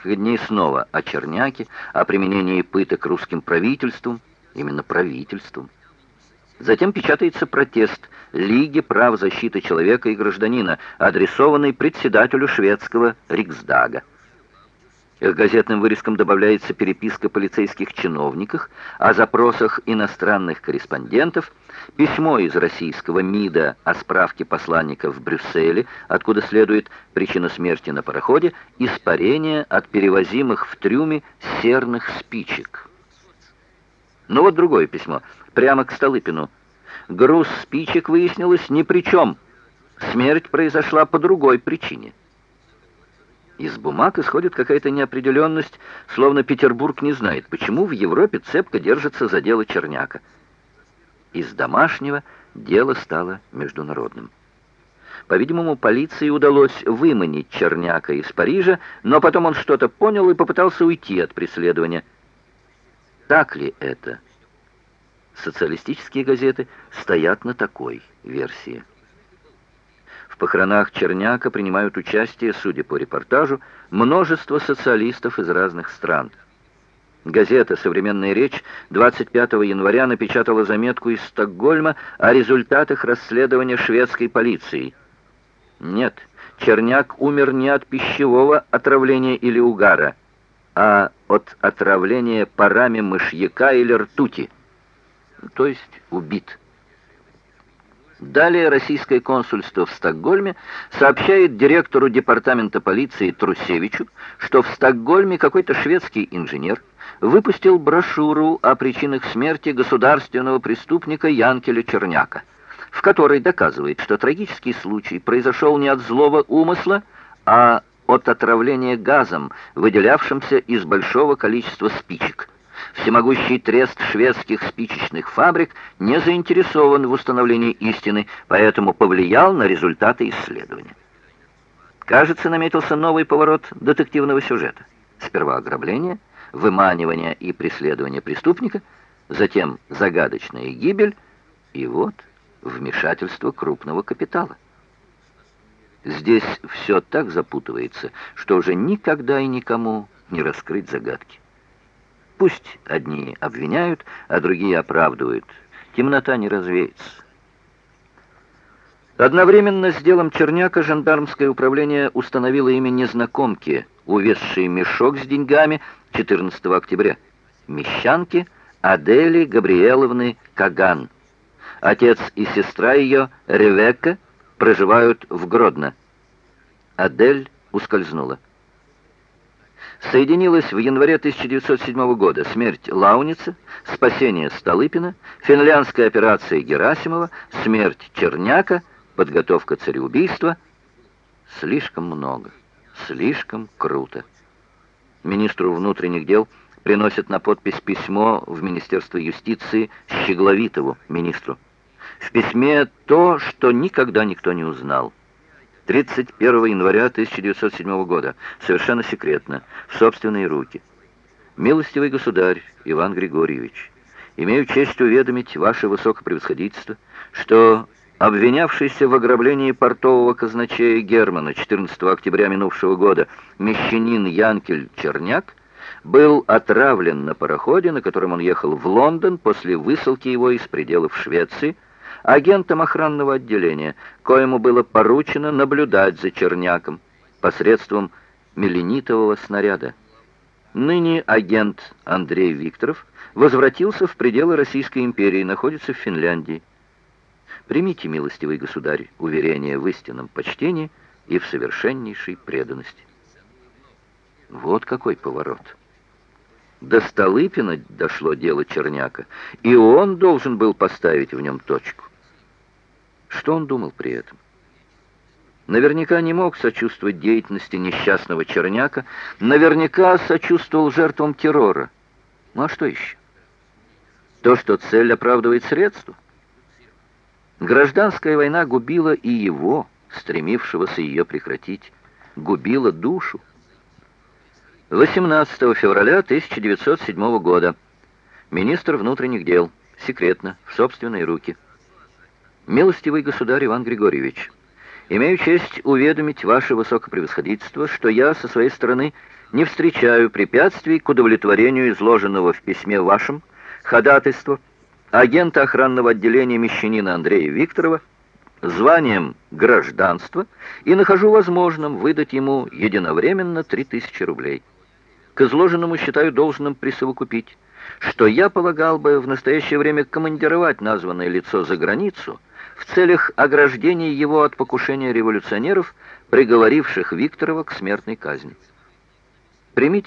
несколько дней снова о Черняке, о применении пыток русским правительством, именно правительством. Затем печатается протест Лиги прав защиты человека и гражданина, адресованный председателю шведского Риксдага. К газетным вырезкам добавляется переписка полицейских чиновников о запросах иностранных корреспондентов, письмо из российского МИДа о справке посланника в Брюсселе, откуда следует причина смерти на пароходе, испарение от перевозимых в трюме серных спичек. Ну вот другое письмо, прямо к Столыпину. Груз спичек, выяснилось, ни при чем. Смерть произошла по другой причине. Из бумаг исходит какая-то неопределенность, словно Петербург не знает, почему в Европе цепко держится за дело Черняка. Из домашнего дело стало международным. По-видимому, полиции удалось выманить Черняка из Парижа, но потом он что-то понял и попытался уйти от преследования. Так ли это? Социалистические газеты стоят на такой версии похоронах Черняка принимают участие, судя по репортажу, множество социалистов из разных стран. Газета «Современная речь» 25 января напечатала заметку из Стокгольма о результатах расследования шведской полиции. Нет, Черняк умер не от пищевого отравления или угара, а от отравления парами мышьяка или ртути, то есть убит. Далее российское консульство в Стокгольме сообщает директору департамента полиции Трусевичу, что в Стокгольме какой-то шведский инженер выпустил брошюру о причинах смерти государственного преступника Янкеля Черняка, в которой доказывает, что трагический случай произошел не от злого умысла, а от отравления газом, выделявшимся из большого количества спичек. Всемогущий трест шведских спичечных фабрик не заинтересован в установлении истины, поэтому повлиял на результаты исследования. Кажется, наметился новый поворот детективного сюжета. Сперва ограбление, выманивание и преследование преступника, затем загадочная гибель, и вот вмешательство крупного капитала. Здесь все так запутывается, что уже никогда и никому не раскрыть загадки. Пусть одни обвиняют, а другие оправдывают. Темнота не развеется. Одновременно с делом Черняка жандармское управление установило имя незнакомки, увезшей мешок с деньгами 14 октября. Мещанки Адели Габриэловны Каган. Отец и сестра ее, Ревекка, проживают в Гродно. Адель ускользнула соединилась в январе 1907 года смерть Лауница, спасение Столыпина, финляндская операция Герасимова, смерть Черняка, подготовка цареубийства. Слишком много, слишком круто. Министру внутренних дел приносят на подпись письмо в Министерство юстиции Щегловитову, министру. В письме то, что никогда никто не узнал. 31 января 1907 года, совершенно секретно, в собственные руки. Милостивый государь Иван Григорьевич, имею честь уведомить ваше высокопревосходительство, что обвинявшийся в ограблении портового казначея Германа 14 октября минувшего года мещанин Янкель Черняк был отравлен на пароходе, на котором он ехал в Лондон после высылки его из пределов Швеции, агентом охранного отделения, коему было поручено наблюдать за Черняком посредством меленитового снаряда. Ныне агент Андрей Викторов возвратился в пределы Российской империи, находится в Финляндии. Примите, милостивый государь, уверение в истинном почтении и в совершеннейшей преданности. Вот какой поворот. До Столыпина дошло дело Черняка, и он должен был поставить в нем точку. Что он думал при этом? Наверняка не мог сочувствовать деятельности несчастного Черняка, наверняка сочувствовал жертвам террора. Ну а что еще? То, что цель оправдывает средства. Гражданская война губила и его, стремившегося ее прекратить, губила душу. 18 февраля 1907 года. Министр внутренних дел. Секретно, в собственные руки. Милостивый государь Иван Григорьевич, Имею честь уведомить ваше высокопревосходительство, что я со своей стороны не встречаю препятствий к удовлетворению изложенного в письме вашем ходатайства агента охранного отделения Мещанина Андрея Викторова званием гражданства и нахожу возможным выдать ему единовременно 3000 рублей. К изложенному считаю должным присовокупить, что я полагал бы в настоящее время командировать названное лицо за границу, в целях ограждения его от покушения революционеров, приговоривших Викторова к смертной казни. Примите